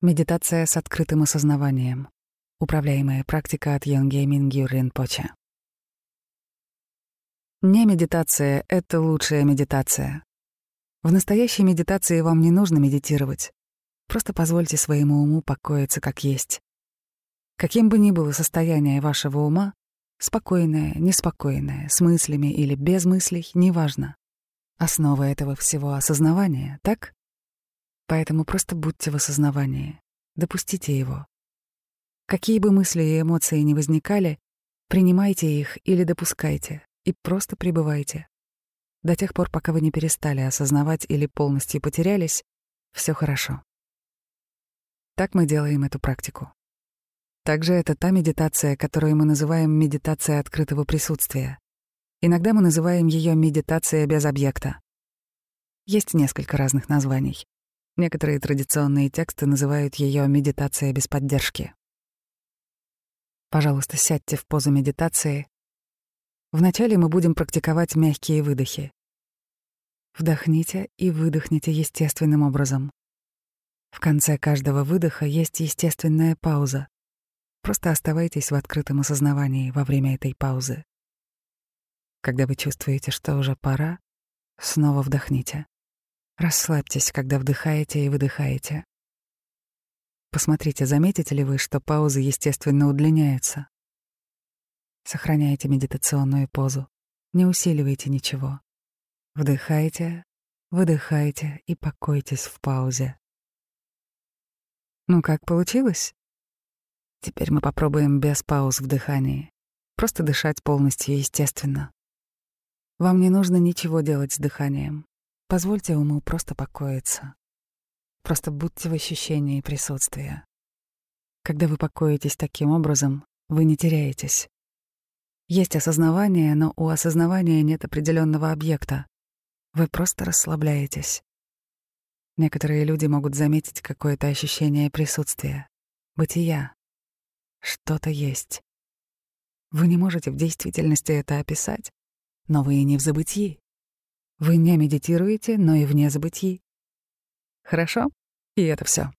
Медитация с открытым осознаванием. Управляемая практика от Йонге Мингю Ринпоче. Не медитация — это лучшая медитация. В настоящей медитации вам не нужно медитировать. Просто позвольте своему уму покоиться как есть. Каким бы ни было состояние вашего ума, спокойное, неспокойное, с мыслями или без мыслей, неважно. Основа этого всего — осознавание, так? Поэтому просто будьте в осознавании, допустите его. Какие бы мысли и эмоции ни возникали, принимайте их или допускайте и просто пребывайте. До тех пор, пока вы не перестали осознавать или полностью потерялись, все хорошо. Так мы делаем эту практику. Также это та медитация, которую мы называем медитация открытого присутствия. Иногда мы называем ее медитация без объекта. Есть несколько разных названий. Некоторые традиционные тексты называют ее медитация без поддержки. Пожалуйста, сядьте в позу медитации. Вначале мы будем практиковать мягкие выдохи. Вдохните и выдохните естественным образом. В конце каждого выдоха есть естественная пауза. Просто оставайтесь в открытом осознавании во время этой паузы. Когда вы чувствуете, что уже пора, снова вдохните. Расслабьтесь, когда вдыхаете и выдыхаете. Посмотрите, заметите ли вы, что паузы естественно удлиняются. Сохраняйте медитационную позу. Не усиливайте ничего. Вдыхайте, выдыхайте и покойтесь в паузе. Ну как получилось? Теперь мы попробуем без пауз в дыхании. Просто дышать полностью естественно. Вам не нужно ничего делать с дыханием. Позвольте уму просто покоиться. Просто будьте в ощущении присутствия. Когда вы покоитесь таким образом, вы не теряетесь. Есть осознавание, но у осознавания нет определенного объекта. Вы просто расслабляетесь. Некоторые люди могут заметить какое-то ощущение присутствия, бытия. Что-то есть. Вы не можете в действительности это описать, но вы и не в забытии. Вы не медитируете, но и вне забытии. Хорошо? И это все.